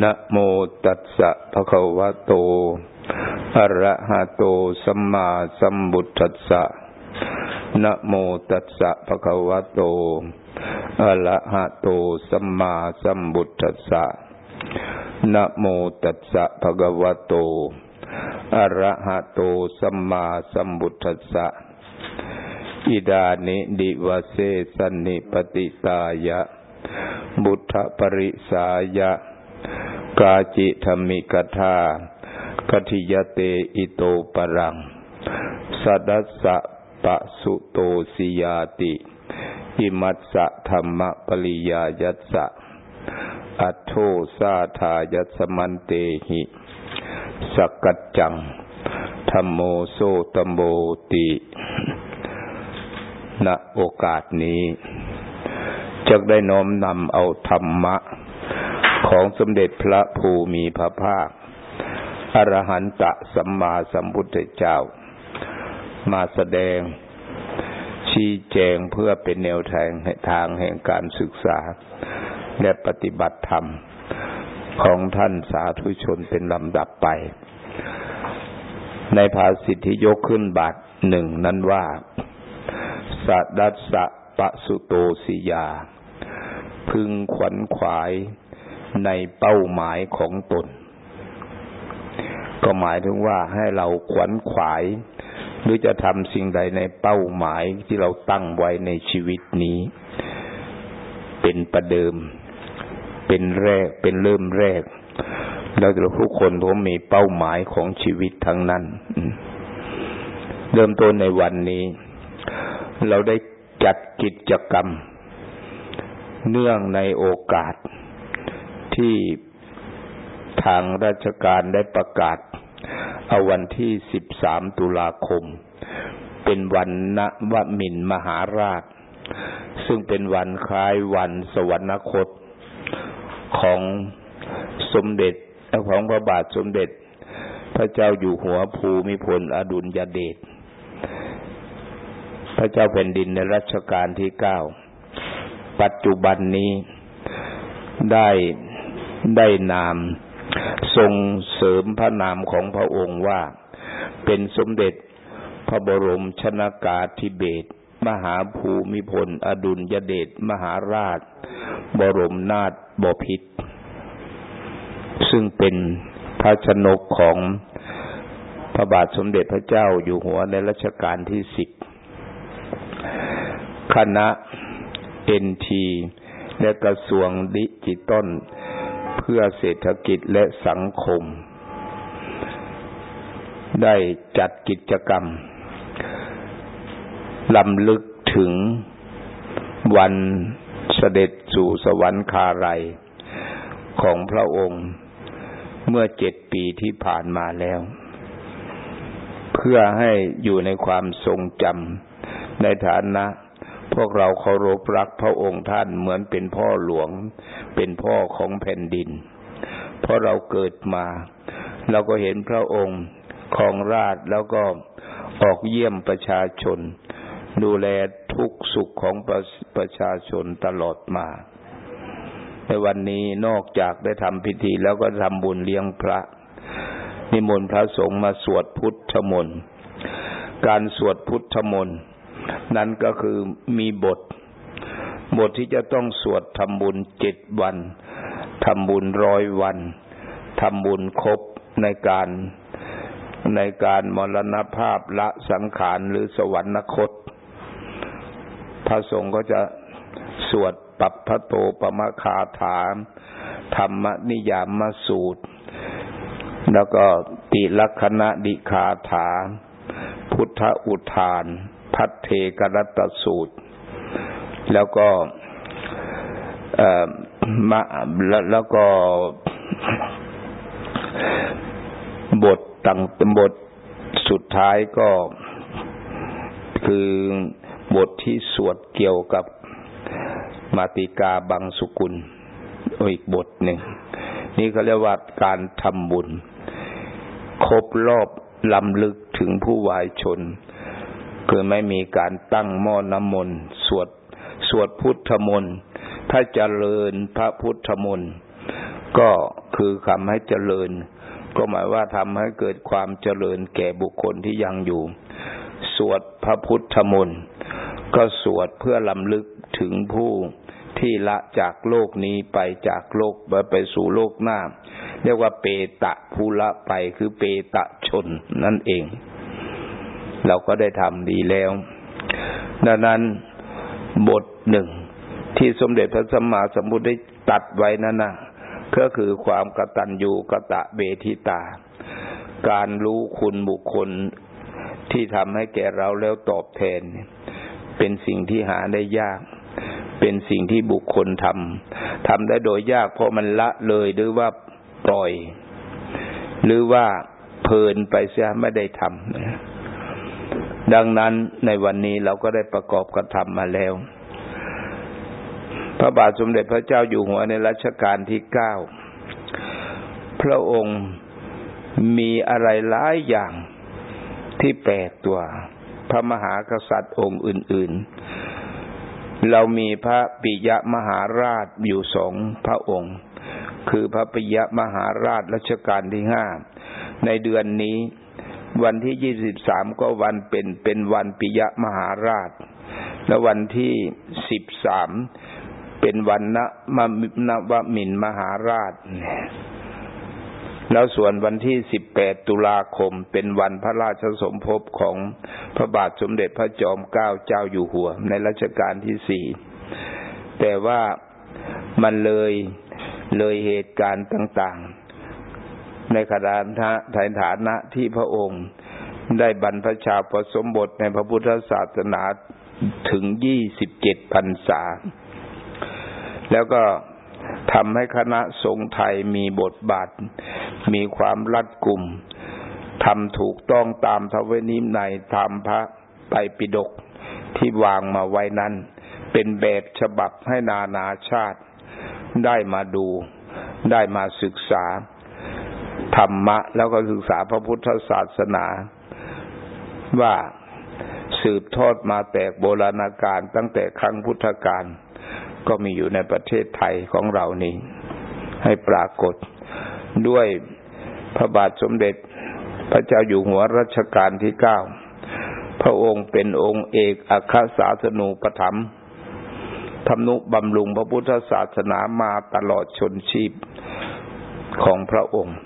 นะโมตัสสะภะคะวะโต อะระหะโต สัมมาสัมพุทธัสสะ นะโมตัสสะภะคะวะโต อะระหะโต สัมมาสัมพุทธัสสะ นะโมตัสสะภะคะวะโต อะระหะโต สัมมาสัมพุทธัสสะ อิดานิดิวเสสนิปติตายะ บุทธปริสายะ กาจิธรรมิกธาคทิยเตอิโตปรังสัดสะปะสุโตสิยาติ อิมัสสะธรรมปริยายัสสะ อัโทสาทายัสมันเตหิสกัจจังธรรมโมโซตมโมติ ณโอกาสนี้จะได้น้อมนำเอาธรรมะ ของสมเด็จพระภูมิพระภาค อรหันตะสัมมาสัมพุทธเจ้า มาแสดง ชี้แจงเพื่อเป็นแนวทางทางแห่งการศึกษา และปฏิบัติธรรม ของท่านสาธุชนเป็นลำดับไป ในภาสิทธิยกขึ้นบาทหนึ่งนั้นว่าสัดัสสะปะสุโตสิยา พึงขวัญขวาย ในเป้าหมายของตน ก็หมายถึงว่าให้เราขวนขวาย หรือจะทำสิ่งใดในเป้าหมายที่เราตั้งไว้ในชีวิตนี้ เป็นประเดิม เป็นแรกเป็นเริ่มแรก แล้วเราทุกคนทุกมีเป้าหมายของชีวิตทั้งนั้นเริ่มต้นในวันนี้ เราได้จัดกิจกรรม เนื่องในโอกาส ที่ทางราชการได้ประกาศเอาวันที่ 13 ตุลาคม เป็นวันนวมินมหาราช ซึ่งเป็นวันคล้ายวันสวรรคตของสมเด็จของพระบาทสมเด็จ พระเจ้าอยู่หัวภูมิพลอดุลยเดชพระเจ้าแผ่นดินในรัชกาลที่เก้าปัจจุบันนี้ได้ ได้นาม ทรงเสริมพระนามของพระองค์ว่า เป็นสมเด็จพระบรมชนากาธิเบศมหาภูมิพล อดุลยเดชมหาราช บรมนาถบพิตรซึ่งเป็นพระชนกของพระบาทสมเด็จพระเจ้าอยู่หัวในรัชกาลที่สิบคณะเอ็นทีและกระทรวงดิจิตอล เพื่อเศรษฐกิจและสังคม ได้จัดกิจกรรมลำลึกถึงวันเสด็จสู่สวรรคาลัยของพระองค์เมื่อเจ็ดปีที่ผ่านมาแล้ว เพื่อให้อยู่ในความทรงจำในฐานะ พวกเราเคารพรักพระองค์ท่านเหมือนเป็นพ่อหลวง เป็นพ่อของแผ่นดิน เพราะเราเกิดมา เราก็เห็นพระองค์ของราชแล้วก็ออกเยี่ยมประชาชน ดูแลทุกสุขของประประชาชนตลอดมา ในวันนี้นอกจากได้ทำพิธีแล้วก็ทำบุญเลี้ยงพระ นิมนต์พระสงฆ์มาสวดพุทธมนต์การสวดพุทธมนต์ นั่นก็คือมีบท บทที่จะต้องสวดทำบุญเจ็ดวันทำบุญร้อยวันทำบุญครบในการในการมรณภาพละสังขารหรือสวรรคต พระสงฆ์ก็จะสวดปัปพระโตปมคาถาธรรมนิยามมาสูตร แล้วก็ติลักษณะดิคาถา พุทธอุทาน พัทเทกรัตสูตร แล้วก็มาแล้วก็บทต่างบทสุดท้ายก็คือบทที่สวดเกี่ยวกับมาติกาบางสุกุลอีกบทหนึ่ง นี่เขาเรียกว่าการทำบุญ ครบรอบลำลึกถึงผู้วายชน คือไม่มีการตั้งหม้อน้ำมนต์สวดสวดพุทธมนต์ถ้าเจริญพระพุทธมนต์ก็คือคำให้เจริญ ก็หมายว่าทำให้เกิดความเจริญแก่บุคคลที่ยังอยู่ สวดพระพุทธมนต์ก็สวดเพื่อลำลึกถึงผู้ที่ละจากโลกนี้ไปจากโลกไปสู่โลกหน้า เรียกว่าเปตะภูละไปคือเปตะชนนั่นเอง เราก็ได้ทำดีแล้ว ดังนั้นบทหนึ่งที่สมเด็จพระสัมมาสัมพุทธได้ตัดไว้นั่นนะก็คือความกตัญญูกะตะเบทิตา การรู้คุณบุคคลที่ทำให้แก่เราแล้วตอบแทน เป็นสิ่งที่หาได้ยาก เป็นสิ่งที่บุคคลทำทำได้โดยยากเพราะมันละเลยหรือว่าปล่อย หรือว่าเพลินไปเสียไม่ได้ทำ ดังนั้นในวันนี้เราก็ได้ประกอบกระทำมาแล้ว พระบาทสมเด็จพระเจ้าอยู่หัวในรัชกาลที่เก้าพระองค์มีอะไรหลายอย่างที่แปลกตัว พระมหากษัตริย์องค์อื่น ๆ เรามีพระปิยมหาราชอยู่สองพระองค์ คือพระปิยมหาราชรัชกาลที่ห้าในเดือนนี้ วันที่ยี่สิบสามก็วันเป็นเป็นวันปิยมหาราช และวันที่สิบสามเป็นวันนะมนวมินมหาราช แล้วส่วนวันที่สิบแปดตุลาคมเป็นวันพระราชสมภพของพระบาทสมเด็จพระจอมเกล้าเจ้าอยู่หัว ในรัชกาลที่สี่แต่ว่ามันเลยเลยเหตุการณ์ต่าง ๆ ในขณะฐานะที่พระองค์ได้บรรพชาประสมบทในพระพุทธศาสนาถึงยี่สิบเจ็ดพรรษา แล้วก็ทำให้คณะสงฆ์ไทยมีบทบาท มีความรัดกุมทำถูกต้องตามทวนิมในธรรมพระไตรปิฎกที่วางมาไว้นั้น เป็นแบบฉบับให้นานาชาติ ได้มาดู ได้มาศึกษา ธรรมะ แล้วก็ศึกษาพระพุทธศาสนาว่าสืบทอดมาแต่โบราณกาลตั้งแต่ครั้งพุทธกาลก็มีอยู่ในประเทศไทยของเรานี้ ให้ปรากฏด้วยพระบาทสมเด็จ พระเจ้าอยู่หัวรัชกาลที่เก้าพระองค์เป็นองค์เอกอัครศาสนูปถัมภ์ทำนุบำรุงพระพุทธศาสนามาตลอดชนชีพของพระองค์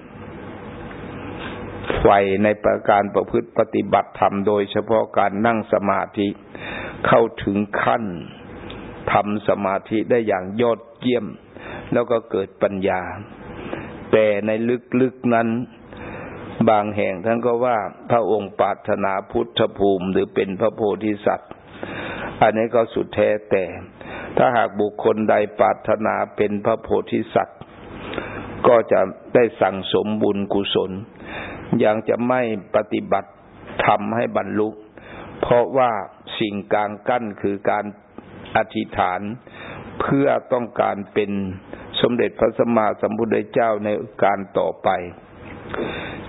ไฟในประการประพฤติปฏิบัติธรรมโดยเฉพาะการนั่งสมาธิเข้าถึงขั้นทำสมาธิได้อย่างยอดเยี่ยม แล้วก็เกิดปัญญา แต่ในลึกๆนั้น บางแห่งท่านก็ว่าพระองค์ปรารถนาพุทธภูมิหรือเป็นพระโพธิสัตว์ อันนี้ก็สุดแท้แต่ ถ้าหากบุคคลใดปรารถนาเป็นพระโพธิสัตว์ ก็จะได้สั่งสมบุญกุศล ยังจะไม่ปฏิบัติทำให้บรรลุ เพราะว่าสิ่งกลางกั้นคือการอธิษฐาน เพื่อต้องการเป็นสมเด็จพระสัมมาสัมพุทธเจ้าในการต่อไป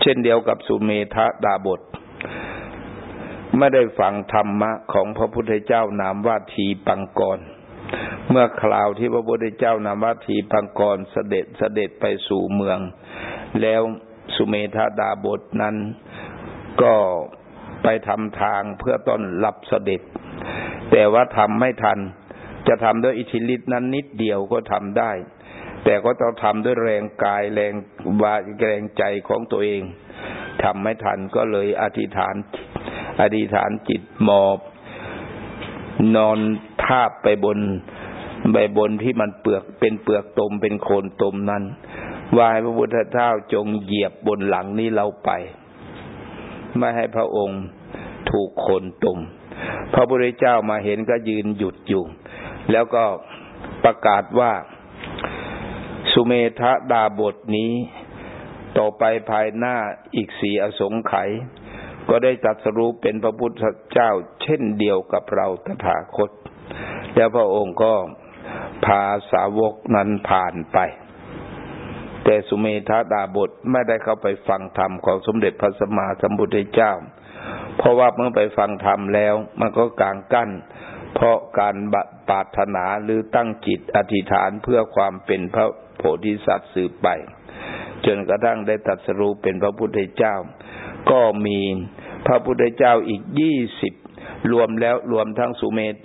เช่นเดียวกับสุเมธะดาบทไม่ได้ฟังธรรมะของพระพุทธเจ้านามว่าทีปังกร เมื่อคราวที่พระพุทธเจ้านามว่าทีปังกรเสด็จเสด็จไปสู่เมือง แล้ว สุเมธาดาบทนั้น ก็ไปทำทางเพื่อต้อนรับเสด็จ แต่ว่าทำไม่ทัน จะทำด้วยอิทธิฤทธินั้นนิดเดียวก็ทำได้ แต่ก็ต้องทำด้วยแรงกายแรงวาแรงใจของตัวเองทำไม่ทันก็เลยอธิษฐาน อธิษฐานจิตหมอบ นอนทาบไปบนใบบนที่มันเปลือกเป็นเปลือกตมเป็นโคนตมนั้น วายพระพุทธเจ้าจงเหยียบบนหลังนี้เราไป ไม่ให้พระองค์ถูกโคนตุ่มพระพุทธเจ้ามาเห็นก็ยืนหยุดอยู่ แล้วก็ประกาศว่าสุเมธะดาบทนี้ ต่อไปภายหน้าอีกสี่อสงไขยก็ได้ตัดสรู้เป็นพระพุทธเจ้าเช่นเดียวกับเราตถาคต แล้วพระองค์ก็พาสาวกนั้นผ่านไป แต่สุเมธาดาบทไม่ได้เข้าไปฟังธรรมของสมเด็จพระสัมมาสัมพุทธเจ้า เพราะว่าเมื่อไปฟังธรรมแล้ว มันก็กางกั้น เพราะการปรารถนาหรือตั้งจิตอธิษฐานเพื่อความเป็นพระโพธิสัตว์สืบไป จนกระทั่งได้ตัดสรู้เป็นพระพุทธเจ้า ก็มีพระพุทธเจ้าอีกยี่สิบรวมแล้วรวมทั้งสุเมธ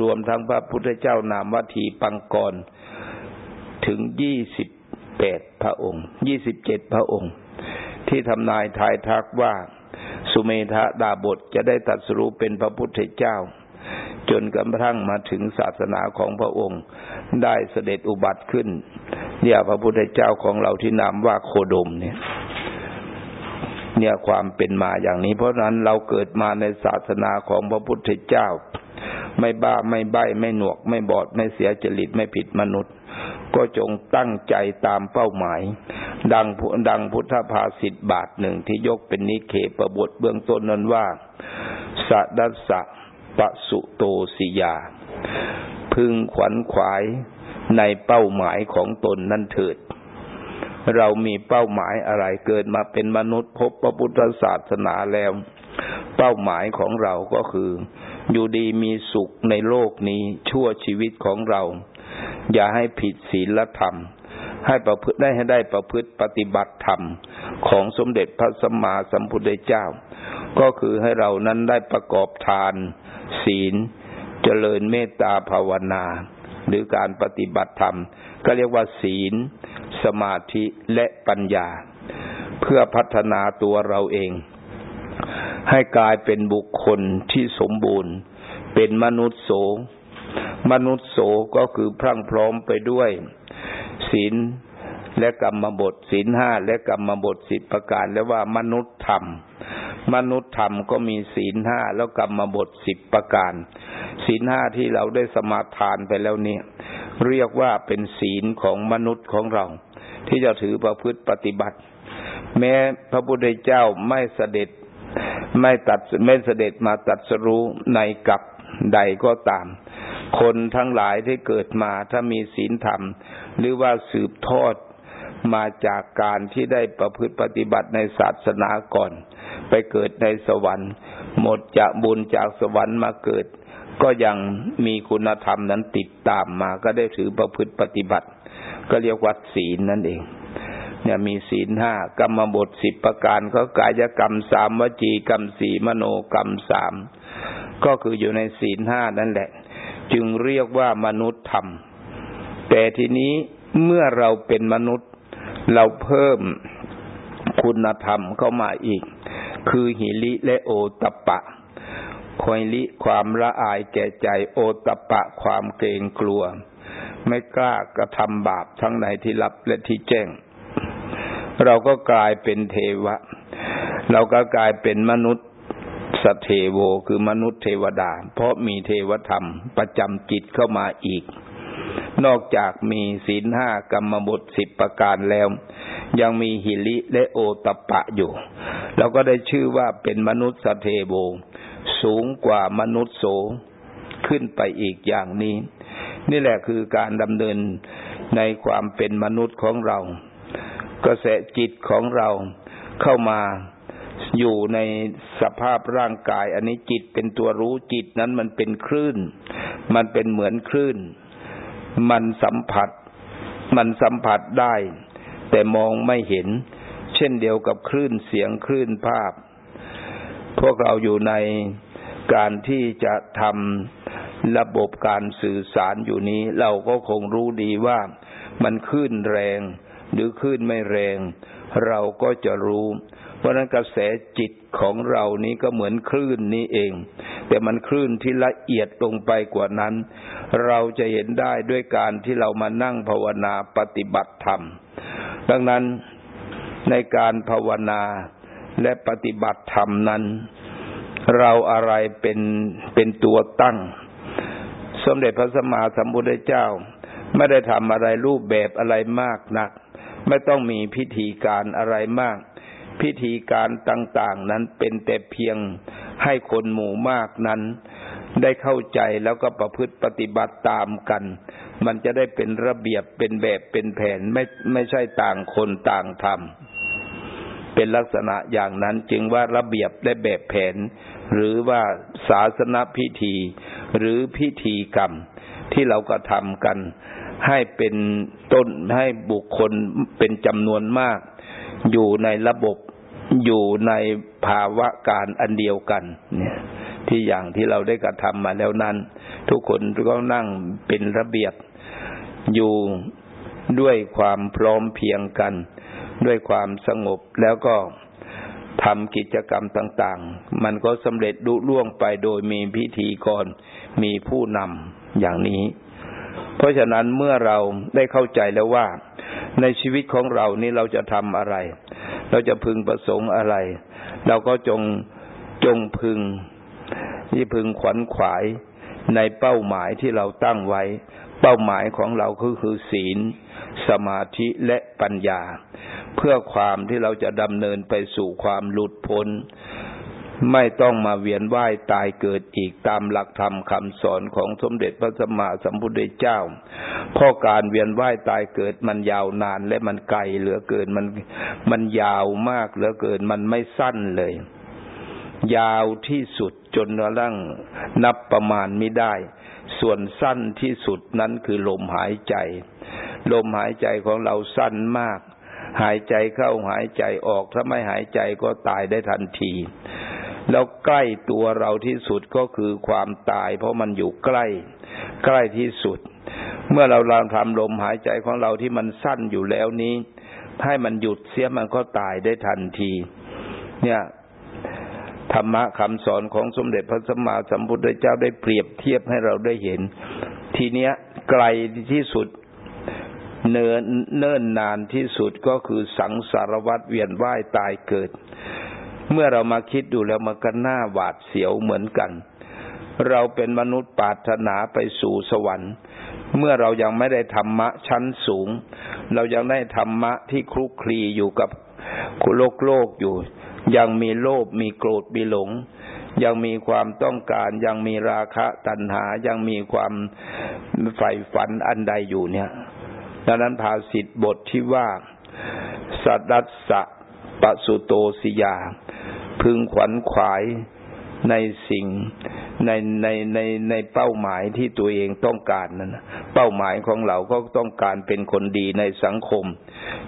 รวมทั้งพระพุทธเจ้านามวัตถีปังกร ถึงยี่สิบ แปดพระองค์ยี่สิบเจ็ดพระองค์ ที่ทำนายทายทักว่า สุเมธาดาบทจะได้ตัดสรู้เป็นพระพุทธเจ้า จนกระทั่งมาถึงศาสนาของพระองค์ ได้เสด็จอุบัติขึ้นเนี่ยพระพุทธเจ้าของเราที่นามว่าโคดมเนี่ยเนี่ยความเป็นมาอย่างนี้ เพราะนั้นเราเกิดมาในศาสนาของพระพุทธเจ้า ไม่บ้าไม่ใบ้ไม่หนวก ไม่บอดไม่เสียจริตไม่ผิดมนุษย์ ก็จงตั้งใจตามเป้าหมาย ดังดังพุทธภาษิตบาทหนึ่งที่ยกเป็นนิเคปบทเบื้องต้นนั้นว่าสัดัสสะปะสุโตสิยา พึงขวัญขวายในเป้าหมายของตนนั่นเถิด เรามีเป้าหมายอะไรเกิดมาเป็นมนุษย์พบพระพุทธศาสนาแล้ว เป้าหมายของเราก็คือ อยู่ดีมีสุขในโลกนี้ชั่วชีวิตของเรา อย่าให้ผิดศีลธรรม ให้ประพฤติได้ให้ได้ประพฤติปฏิบัติธรรมของสมเด็จพระสัมมาสัมพุทธเจ้า ก็คือให้เรานั้นได้ประกอบทาน ศีล เจริญเมตตาภาวนา หรือการปฏิบัติธรรม ก็เรียกว่าศีล สมาธิและปัญญา เพื่อพัฒนาตัวเราเอง ให้กลายเป็นบุคคลที่สมบูรณ์ เป็นมนุษย์โส มนุษย์โสก็คือพรั่งพร้อมไปด้วยศีลและกรรมบทศีลห้าและกรรมบทสิบประการแล้วว่ามนุษย์ธรรม มนุษย์ธรรมก็มีศีลห้าแล้วกรรมบทสิบประการศีลห้าที่เราได้สมาทานไปแล้วเนี่ย เรียกว่าเป็นศีลของมนุษย์ของเรา ที่จะถือประพฤติปฏิบัติ แม้พระพุทธเจ้าไม่เสด็จไม่ตัดไม่เสด็จมาตัดสรู้ในกับใดก็ตาม คนทั้งหลายที่เกิดมาถ้ามีศีลธรรม หรือว่าสืบทอดมาจากการที่ได้ประพฤติปฏิบัติในศาสนาก่อน ไปเกิดในสวรรค์ หมดจากบุญจากสวรรค์มาเกิด ก็ยังมีคุณธรรมนั้นติดตามมาก็ได้ถือประพฤติปฏิบัติ ก็เรียกวัดศีลนั่นเอง เนี่ยมีศีลห้ากรรมบทสิบประการก็กายกรรมสามวจีกรรมสี่มโนกรรมสามก็คืออยู่ในศีลห้านั่นแหละ จึงเรียกว่ามนุษย์ธรรม แต่ทีนี้เมื่อเราเป็นมนุษย์ เราเพิ่มคุณธรรมเข้ามาอีก คือหิริและโอตปะคอยลิความละอายแก่ใจโอตปะความเกรงกลัว ไม่กล้ากระทำบาปทั้งในที่ลับและที่แจ้ง เราก็กลายเป็นเทวะ เราก็กลายเป็นมนุษย์ สเทโวคือมนุษย์เทวดา เพราะมีเทวธรรมประจำจิตเข้ามาอีก นอกจากมีศีลห้ากรรมบทสิบประการแล้ว ยังมีหิริและโอตปะอยู่เราก็ได้ชื่อว่าเป็นมนุษย์สเทโวสูงกว่ามนุษย์โสขึ้นไปอีกอย่างนี้ นี่แหละคือการดำเนินในความเป็นมนุษย์ของเรา กระแสจิตของเราเข้ามา อยู่ในสภาพร่างกาย อันนี้จิตเป็นตัวรู้จิตนั้นมันเป็นคลื่น มันเป็นเหมือนคลื่น มันสัมผัส มันสัมผัสได้ แต่มองไม่เห็น เช่นเดียวกับคลื่นเสียงคลื่นภาพ พวกเราอยู่ในการที่จะทำระบบการสื่อสารอยู่นี้ เราก็คงรู้ดีว่ามันขึ้นแรง หรือขึ้นไม่แรง เราก็จะรู้ เพราะนั้นกระแสจิตของเรานี้ก็เหมือนคลื่นนี้เอง แต่มันคลื่นที่ละเอียดลงไปกว่านั้น เราจะเห็นได้ด้วยการที่เรามานั่งภาวนาปฏิบัติธรรม ดังนั้นในการภาวนาและปฏิบัติธรรมนั้น เราอะไรเป็นเป็นตัวตั้ง สมเด็จพระสัมมาสัมพุทธเจ้า ไม่ได้ทำอะไรรูปแบบอะไรมากนัก ไม่ต้องมีพิธีการอะไรมาก พิธีการต่าง ๆ นั้นเป็นแต่เพียงให้คนหมู่มากนั้น ได้เข้าใจแล้วก็ประพฤติปฏิบัติตามกัน มันจะได้เป็นระเบียบเป็นแบบเป็นแผนไม่ไม่ใช่ต่างคนต่างทำเป็นลักษณะอย่างนั้นจึงว่าระเบียบและแบบแผน หรือว่าศาสนพิธี หรือพิธีกรรมที่เรากระทำกัน ให้เป็นต้นให้บุคคลเป็นจำนวนมาก อยู่ในระบบ อยู่ในภาวะการอันเดียวกัน เนี่ย ที่อย่างที่เราได้กระทำมาแล้วนั้น ทุกคนก็นั่งเป็นระเบียบ อยู่ด้วยความพร้อมเพียงกัน ด้วยความสงบแล้วก็ทำกิจกรรมต่าง ๆ มันก็สำเร็จดุล่วงไปโดยมีพิธีกร มีผู้นำอย่างนี้ เพราะฉะนั้นเมื่อเราได้เข้าใจแล้วว่า ในชีวิตของเรานี่เราจะทำอะไร เราจะพึงประสงค์อะไร เราก็จงจงพึงที่พึงขวัญขวายในเป้าหมายที่เราตั้งไว้ เป้าหมายของเราคือคือศีล สมาธิและปัญญา เพื่อความที่เราจะดำเนินไปสู่ความหลุดพ้น ไม่ต้องมาเวียนว่ายตายเกิดอีกตามหลักธรรมคำสอนของสมเด็จพระสัมมาสัมพุทธเจ้าเพราะการเวียนว่ายตายเกิดมันยาวนานและมันไกลเหลือเกินมันมันยาวมากเหลือเกินมันไม่สั้นเลย ยาวที่สุดจนกระทั่งนับประมาณไม่ได้ ส่วนสั้นที่สุดนั้นคือลมหายใจ ลมหายใจของเราสั้นมากหายใจเข้าหายใจออกถ้าไม่หายใจก็ตายได้ทันที แล้วใกล้ตัวเราที่สุดก็คือความตาย เพราะมันอยู่ใกล้ ใกล้ที่สุด เมื่อเราลองทำลมหายใจของเราที่มันสั้นอยู่แล้วนี้ ให้มันหยุดเสียมันก็ตายได้ทันที เนี่ยธรรมะคำสอนของสมเด็จพระสัมมาสัมพุทธเจ้าได้เปรียบเทียบให้เราได้เห็น ทีเนี้ยไกลที่สุดเนินเนิ่นนานที่สุดก็คือสังสารวัตเวียนว่ายตายเกิด เมื่อเรามาคิดดูแล้วมันก็น่าหวาดเสียวเหมือนกัน เราเป็นมนุษย์ปรารถนาไปสู่สวรรค์ เมื่อเรายังไม่ได้ธรรมะชั้นสูง เรายังได้ธรรมะที่คลุกคลีอยู่กับโลกโลกอยู่ ยังมีโลภมีโกรธมีหลง ยังมีความต้องการ ยังมีราคะตัณหายังมีความใฝ่ฝันอันใดอยู่เนี่ยดังนั้นภาษิตบทที่ว่าสัดัสสะปสุโตสิยา พึงขวัญขวายในสิ่งในในในในเป้าหมายที่ตัวเองต้องการนั้นเป้าหมายของเราก็ต้องการเป็นคนดีในสังคม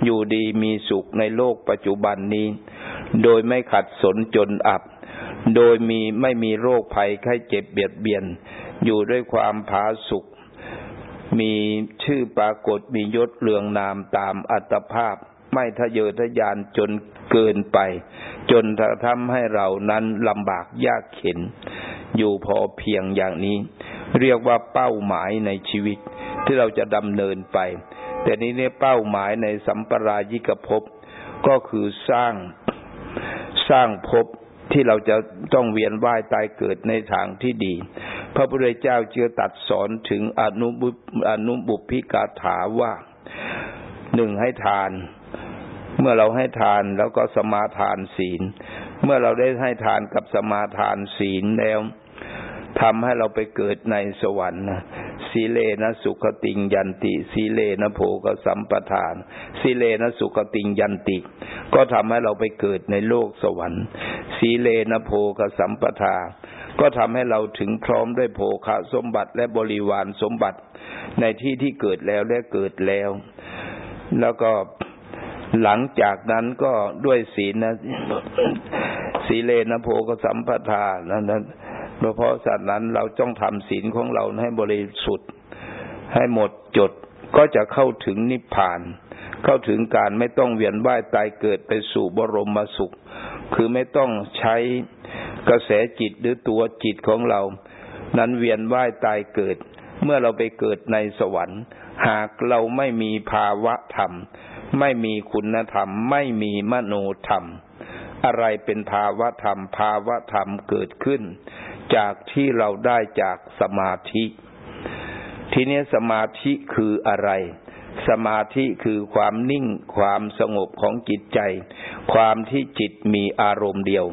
อยู่ดีมีสุขในโลกปัจจุบันนี้ โดยไม่ขัดสนจนอับ โดยมีไม่มีโรคภัยไข้เจ็บเบียดเบียน อยู่ด้วยความผาสุข มีชื่อปรากฏมียศเรืองนามตามอัตภาพ ไม่ทะเยอทะยานจนเกินไป จนทำให้เรานั้นลำบากยากเข็น อยู่พอเพียงอย่างนี้ เรียกว่าเป้าหมายในชีวิตที่เราจะดำเนินไป แต่นี้เนี่ยเป้าหมายในสัมปรายิกภพก็คือสร้างสร้างภพที่เราจะต้องเวียนว่ายตายเกิดในทางที่ดี พระพุทธเจ้าเจือตัดสอนถึงอนุบุอนุบุพิกาถาว่าหนึ่งให้ทาน เมื่อเราให้ทานแล้วก็สมาทานศีล เมื่อเราได้ให้ทานกับสมาทานศีลแล้วทำให้เราไปเกิดในสวรรค์สีเลนะสุขติงยันติสีเลนะโภกสัมปทานสีเลนะสุขติงยันติ ก็ทำให้เราไปเกิดในโลกสวรรค์สีเลนะโภกสัมปทา ก็ทำให้เราถึงพร้อมด้วยโภคสมบัติและบริวารสมบัติในที่ที่เกิดแล้วและเกิดแล้ว แล้วก็ หลังจากนั้นก็ด้วยศีลนะสีเลนะโภกสัมปทานั้นเพราะสัตว์นั้นเราต้องทำศีลของเราให้บริสุทธิ์ ให้หมดจดก็จะเข้าถึงนิพพาน เข้าถึงการไม่ต้องเวียนว่ายตายเกิดไปสู่บรมสุข คือไม่ต้องใช้กระแสจิตหรือตัวจิตของเรา นั้นเวียนว่ายตายเกิด เมื่อเราไปเกิดในสวรรค์ หากเราไม่มีภาวะธรรม ไม่มีคุณธรรม ไม่มีมโนธรรม อะไรเป็นภาวะธรรม ภาวะธรรมเกิดขึ้น จากที่เราได้จากสมาธิ ทีนี้สมาธิคืออะไรสมาธิคือความนิ่งความสงบของจิตใจ ความที่จิตมีอารมณ์เดียว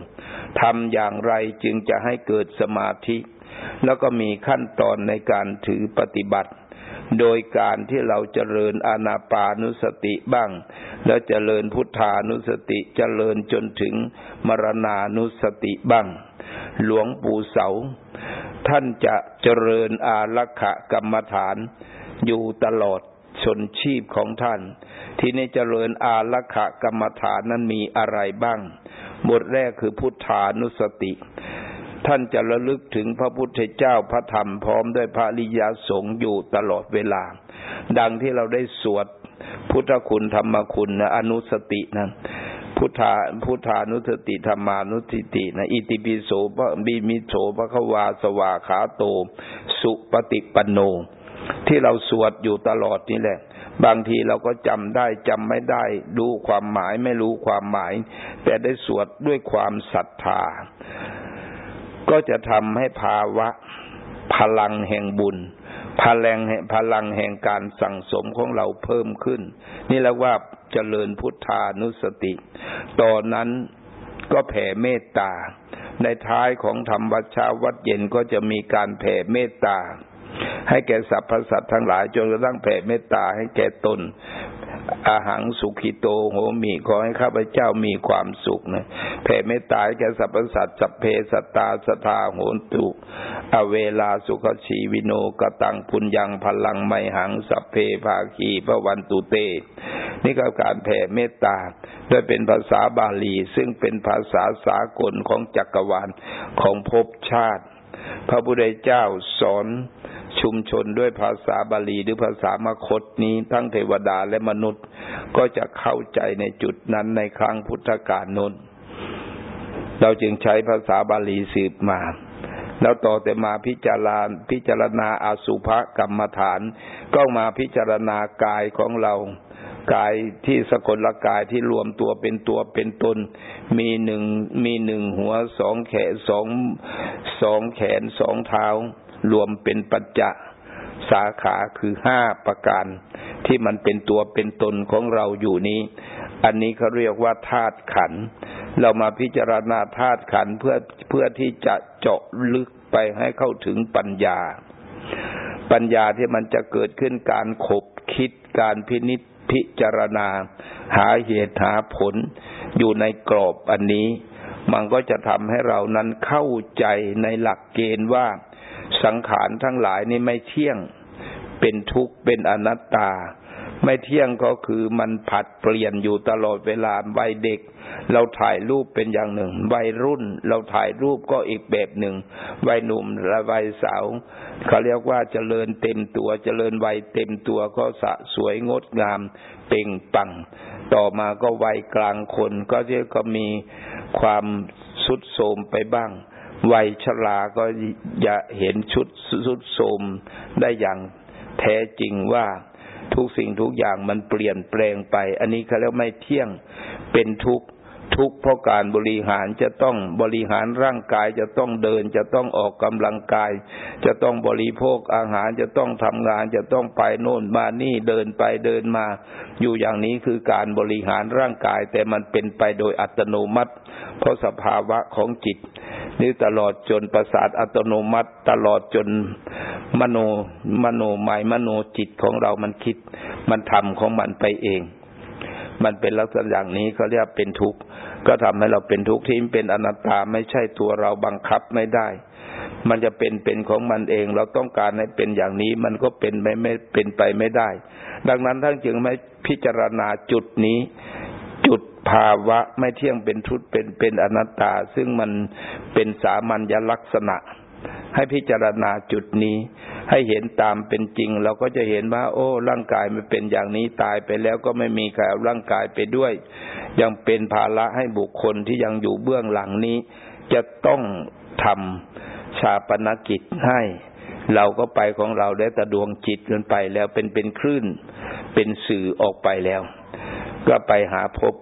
ทำอย่างไรจึงจะให้เกิดสมาธิ แล้วก็มีขั้นตอนในการถือปฏิบัติ โดยการที่เราเจริญอานาปานุสติบ้าง แล้วเจริญพุทธานุสติเจริญจนถึงมรณานุสติบ้าง หลวงปู่เสา ท่านจะเจริญอารักขกรรมฐานอยู่ตลอดชนชีพของท่าน ที่ในเจริญอารักขกรรมฐานนั้นมีอะไรบ้าง บทแรกคือพุทธานุสติ ท่านจะระลึกถึงพระพุทธเจ้าพระธรรมพร้อมด้วยพระริยาสงฆ์อยู่ตลอดเวลา ดังที่เราได้สวดพุทธคุณธรรมคุณนะอนุสตินั้นพุทธาพุทธานุสติธรรมานุสตินะอิติปิโสปะบิมิโสปะควาสวาขาโต สุปฏิปันโน ที่เราสวดอยู่ตลอดนี่แหละ บางทีเราก็จำได้จำไม่ได้รู้ความหมายไม่รู้ความหมาย แต่ได้สวดด้วยความศรัทธา ก็จะทำให้ภาวะพลังแห่งบุญ พลังแห่งพลังแห่งการสั่งสมของเราเพิ่มขึ้น นี่แหละว่าเจริญพุทธานุสติ ตอนนั้นก็แผ่เมตตา ในท้ายของธรรมวัชาวัดเย็นก็จะมีการแผ่เมตตาให้แก่สรรพสัตว์ทั้งหลายจนกระทั่งแผ่เมตตาให้แก่ตน อาหังสุขิโตโหมีขอให้ข้าพเจ้ามีความสุขนะแผ่เมตตาแก่สรรพสัตว์สัพเพสตาสทาโหนตุอเวลาสุขชีวิโนกตังพุญญังพลังไมหังสัพเพภาคีพระวันตุเต นี่ก็การแผ่เมตตาด้วยเป็นภาษาบาลีซึ่งเป็นภาษาสากลของจักรวาลของภพชาติ พระพุทธเจ้าสอน ชุมชนด้วยภาษาบาลีหรือภาษามคตนี้ ทั้งเทวดาและมนุษย์ ก็จะเข้าใจในจุดนั้นในครั้งพุทธกาลนนเราจึงใช้ภาษาบาลีสืบมา แล้วต่อแต่มาพิจารณาพิจารณาอาสุภกรรมฐาน ก็มาพิจารณากายของเรากายที่สกลกายที่รวมตัวเป็นตัวเป็นตน มีหนึ่งมีหนึ่งหัวสองแขนสองสองแขนสองเท้า รวมเป็นปัจจะสาขาคือห้าประการ ที่มันเป็นตัวเป็นตนของเราอยู่นี้ อันนี้เขาเรียกว่าธาตุขัน เรามาพิจารณาธาตุขันเพื่อเพื่อที่จะเจาะลึกไปให้เข้าถึงปัญญา ปัญญาที่มันจะเกิดขึ้นการขบคิดการพินิจพิจารณา หาเหตุหาผล อยู่ในกรอบอันนี้ มันก็จะทำให้เรานั้นเข้าใจในหลักเกณฑ์ว่า สังขารทั้งหลายนี่ไม่เที่ยง เป็นทุกข์ เป็นอนัตตา ไม่เที่ยงก็คือมันผัดเปลี่ยนอยู่ตลอดเวลา วัยเด็ก เราถ่ายรูปเป็นอย่างหนึ่ง วัยรุ่น เราถ่ายรูปก็อีกแบบหนึ่ง วัยหนุ่มและวัยสาว เขาเรียกว่าเจริญเต็มตัว เจริญวัยเต็มตัวก็สะสวยงดงาม เป่งปัง ต่อมาก็วัยกลางคนก็เรียกก็มีความสุดโทมไปบ้าง วัยชราก็จะเห็นชุดสุดโทมได้อย่างแท้จริงว่าทุกสิ่งทุกอย่างมันเปลี่ยนแปลงไป อันนี้เขาเรียกไม่เที่ยงเป็นทุกข์ทุกเพราะการบริหารจะต้องบริหารร่างกายจะต้องเดิน จะต้องออกกำลังกาย จะต้องบริโภคอาหารจะต้องทำงาน จะต้องไปโน่นมานี่เดินไปเดินมา อยู่อย่างนี้คือการบริหารร่างกายแต่มันเป็นไปโดยอัตโนมัติ เพราะสภาวะของจิต นี่ตลอดจนประสาทอัตโนมัติตลอดจนมโนมโนหมายมโนจิตของเรามันคิด มันทำของมันไปเอง มันเป็นลักษณะอย่างนี้เขาเรียกเป็นทุกข์ก็ทำให้เราเป็นทุกข์ที่เป็นอนัตตาไม่ใช่ตัวเราบังคับไม่ได้ มันจะเป็นเป็นของมันเอง เราต้องการให้เป็นอย่างนี้มันก็เป็นไม่ไม่เป็นไปไม่ได้ ดังนั้นท่านจึงไม่พิจารณาจุดนี้ จุดภาวะไม่เที่ยงเป็นทุตเป็นเป็นอนัตตา ซึ่งมันเป็นสามัญลักษณะ ให้พิจารณาจุดนี้ ให้เห็นตามเป็นจริง เราก็จะเห็นว่า โอ้ ร่างกายมันเป็นอย่างนี้ตายไปแล้วก็ไม่มีใครเอาร่างกายไปด้วย ยังเป็นภาระให้บุคคลที่ยังอยู่เบื้องหลังนี้ จะต้องทำชาปนกิจให้เราก็ไปของเราได้แต่ดวงจิตกันไปแล้วเป็นเป็นคลื่น เป็นสื่อออกไปแล้ว ก็ไปหาพบ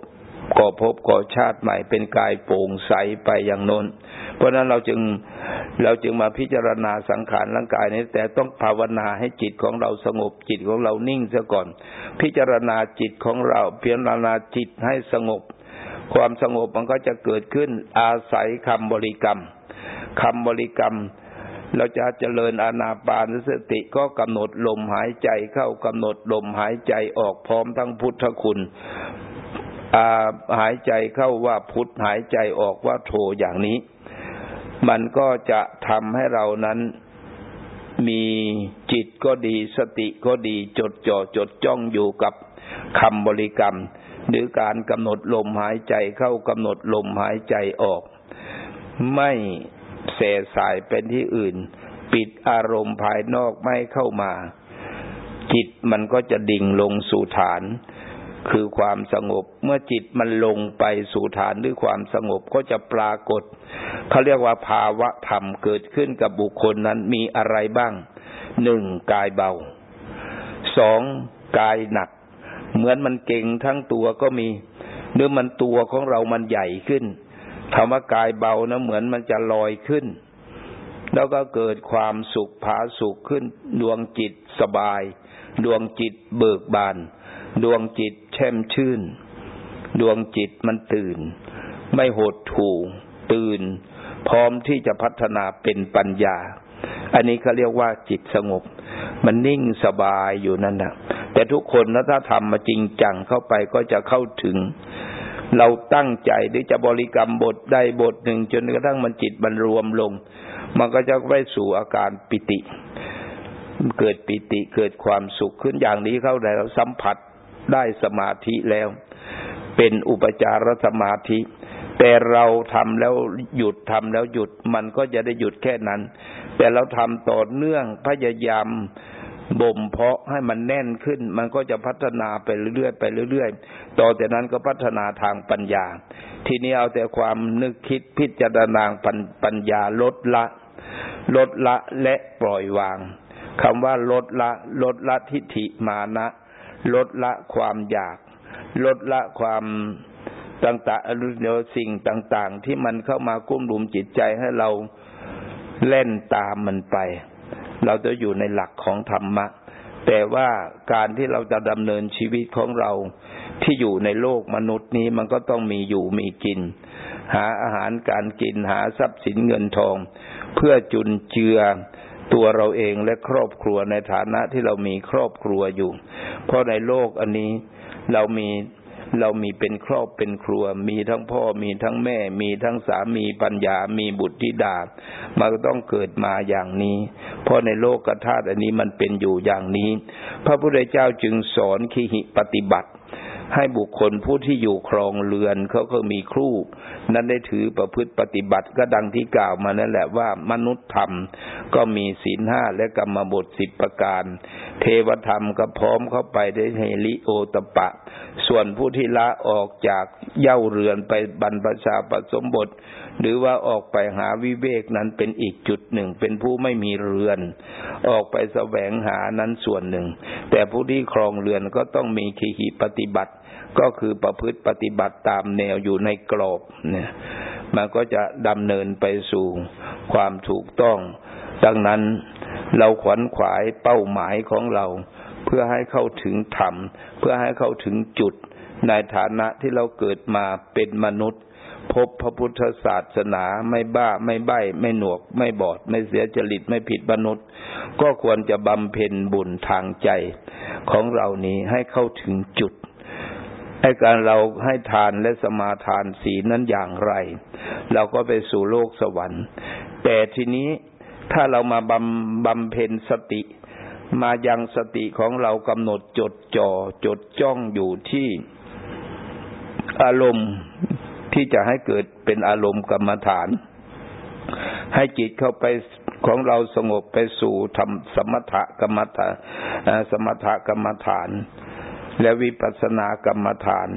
ก่อพบก่อชาติใหม่เป็นกายโปร่งใสไปอย่างนนเพราะนั้นเราจึงเราจึงมาพิจารณาสังขารร่างกายนี้ แต่ต้องภาวนาให้จิตของเราสงบจิตของเรานิ่งซะก่อน พิจารณาจิตของเราพิจารณาจิตให้สงบ ความสงบมันก็จะเกิดขึ้นอาศัยคำบริกรรมคำบริกรรม เราจะเจริญอานาปานสติก็กำหนดลมหายใจเข้ากำหนดลมหายใจออกพร้อมทั้งพุทธคุณหายใจเข้าว่าพุทธหายใจออกว่าโทอย่างนี้ มันก็จะทำให้เรานั้นมีจิตก็ดีสติก็ดีจดจ่อจดจ้องอยู่กับคำบริกรรม หรือการกำหนดลมหายใจเข้ากำหนดลมหายใจออก ไม่ เสสายเป็นที่อื่น ปิดอารมณ์ภายนอกไม่เข้ามา จิตมันก็จะดิ่งลงสู่ฐาน คือความสงบเมื่อจิตมันลงไปสู่ฐานด้วยความสงบก็จะปรากฏเขาเรียกว่าภาวะธรรมเกิดขึ้นกับบุคคลนั้นมีอะไรบ้างหนึ่งกายเบาสองกายหนัก เหมือนมันเก่งทั้งตัวก็มีหรือมันตัวของเรามันใหญ่ขึ้น ธรรมกายเบานะเหมือนมันจะลอยขึ้น แล้วก็เกิดความสุขผาสุขขึ้น ดวงจิตสบาย ดวงจิตเบิกบาน ดวงจิตแช่มชื่น ดวงจิตมันตื่น ไม่หดถู่ตื่น พร้อมที่จะพัฒนาเป็นปัญญา อันนี้เขาเรียกว่าจิตสงบ มันนิ่งสบายอยู่นั่นนะแต่ทุกคนนะถ้าทำมาจริงจังเข้าไปก็จะเข้าถึง เราตั้งใจที่จะบริกรรมบทใดบทหนึ่ง จนกระทั่งมันจิตมันรวมลง มันก็จะไปสู่อาการปิติ เกิดปิติเกิดความสุขขึ้นอย่างนี้เข้าได้เราสัมผัสได้สมาธิแล้ว เป็นอุปจารสมาธิ แต่เราทำแล้วหยุดทำแล้วหยุด มันก็จะได้หยุดแค่นั้น แต่เราทำต่อเนื่องพยายาม บ่มเพาะให้มันแน่นขึ้น มันก็จะพัฒนาไปเรื่อยๆไปเรื่อยๆ ต่อจากนั้นก็พัฒนาทางปัญญา ทีนี้เอาแต่ความนึกคิดพิจารณาปัญญาลดละ ลดละและปล่อยวางคำว่าลดละ ลดละทิฏฐิมานะ ลดละความอยาก ลดละความต่างๆอรุณสิ่งต่าง ๆ ที่มันเข้ามากุ้มลุมจิตใจให้เราเล่นตามมันไป เราจะอยู่ในหลักของธรรมะ แต่ว่าการที่เราจะดำเนินชีวิตของเราที่อยู่ในโลกมนุษย์นี้มันก็ต้องมีอยู่มีกิน หาอาหารการกินหาทรัพย์สินเงินทอง เพื่อจุนเจือตัวเราเองและครอบครัวในฐานะที่เรามีครอบครัวอยู่ เพราะในโลกอันนี้เรามี เรามีเป็นครอบเป็นครัว มีทั้งพ่อมีทั้งแม่ มีทั้งสามีปัญญา มีบุตรธิดา มันก็ต้องเกิดมาอย่างนี้ เพราะในโลกธาตุอันนี้มันเป็นอยู่อย่างนี้ พระพุทธเจ้าจึงสอนขีหิปฏิบัติ ให้บุคคลผู้ที่อยู่ครองเรือนเขาก็มีครูนั้นได้ถือประพฤติปฏิบัติก็ดังที่กล่าวมานั่นแหละว่ามนุษย์ธรรมก็มีศีลห้าและกรรมบทสิบประการ เทวธรรมก็พร้อมเข้าไปได้เฮลิโอตปะ ส่วนผู้ที่ละออกจากเย่าเรือนไปบรรพชาปสมบท หรือว่าออกไปหาวิเวกนั้นเป็นอีกจุดหนึ่ง เป็นผู้ไม่มีเรือน ออกไปแสวงหานั้นส่วนหนึ่ง แต่ผู้ที่ครองเรือนก็ต้องมีขีหิปฏิบัติ ก็คือประพฤติปฏิบัติตามแนวอยู่ในกรอบเนี่ยมันก็จะดำเนินไปสู่ความถูกต้อง ดังนั้นเราขวนขวายเป้าหมายของเรา เพื่อให้เข้าถึงธรรม เพื่อให้เข้าถึงจุดในฐานะที่เราเกิดมาเป็นมนุษย์ พบพระพุทธศาสนาไม่บ้าไม่ใบ้ ไม่หนวก ไม่บอด ไม่เสียจริตไม่ผิดมนุษย์ ก็ควรจะบำเพ็ญบุญทางใจของเรานี้ให้เข้าถึงจุดให้การเราให้ทานและสมาทานศีลนั้นอย่างไร เราก็ไปสู่โลกสวรรค์ แต่ทีนี้ถ้าเรามาบำบำเพ็ญสติ มายังสติของเรากำหนดจดจอ่อจดจ้องอยู่ที่อารมณ์ ที่จะให้เกิดเป็นอารมณ์กรรมฐาน ให้จิตเข้าไปของเราสงบไปสู่ทำสมถกรรมฐานสมถกรรมฐาน และวิปัสสนากรรมฐาน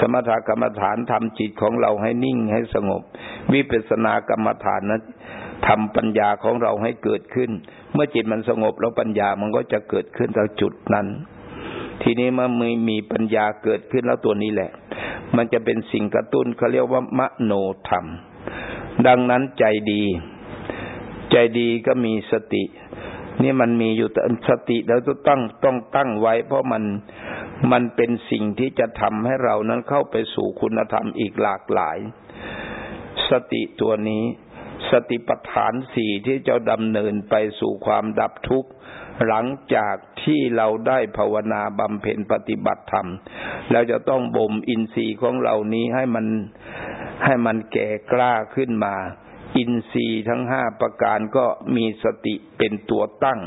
สมถกรรมฐานทำจิตของเราให้นิ่งให้สงบ วิปัสสนากรรมฐานนั้นทำปัญญาของเราให้เกิดขึ้น เมื่อจิตมันสงบแล้วปัญญามันก็จะเกิดขึ้นจากจุดนั้น ทีนี้มื่อมีมีปัญญาเกิดขึ้นแล้วตัวนี้แหละ มันจะเป็นสิ่งกระตุ้นเขาเรียกว่ามโนธรรม ดังนั้นใจดี ใจดีก็มีสติ นี่มันมีอยู่แต่สติเราต้องตั้งต้องตั้งไว้ เพราะมันมันเป็นสิ่งที่จะทำให้เรานั้นเข้าไปสู่คุณธรรมอีกหลากหลาย สติตัวนี้ สติปัฏฐานสี่ที่จะดำเนินไปสู่ความดับทุกข์ หลังจากที่เราได้ภาวนาบำเพ็ญปฏิบัติธรรมเราจะต้องบ่มอินทรีย์ของเรานี้ให้มันให้มันแก่กล้าขึ้นมา อินทรีย์ทั้งห้าประการก็มีสติเป็นตัวตั้ง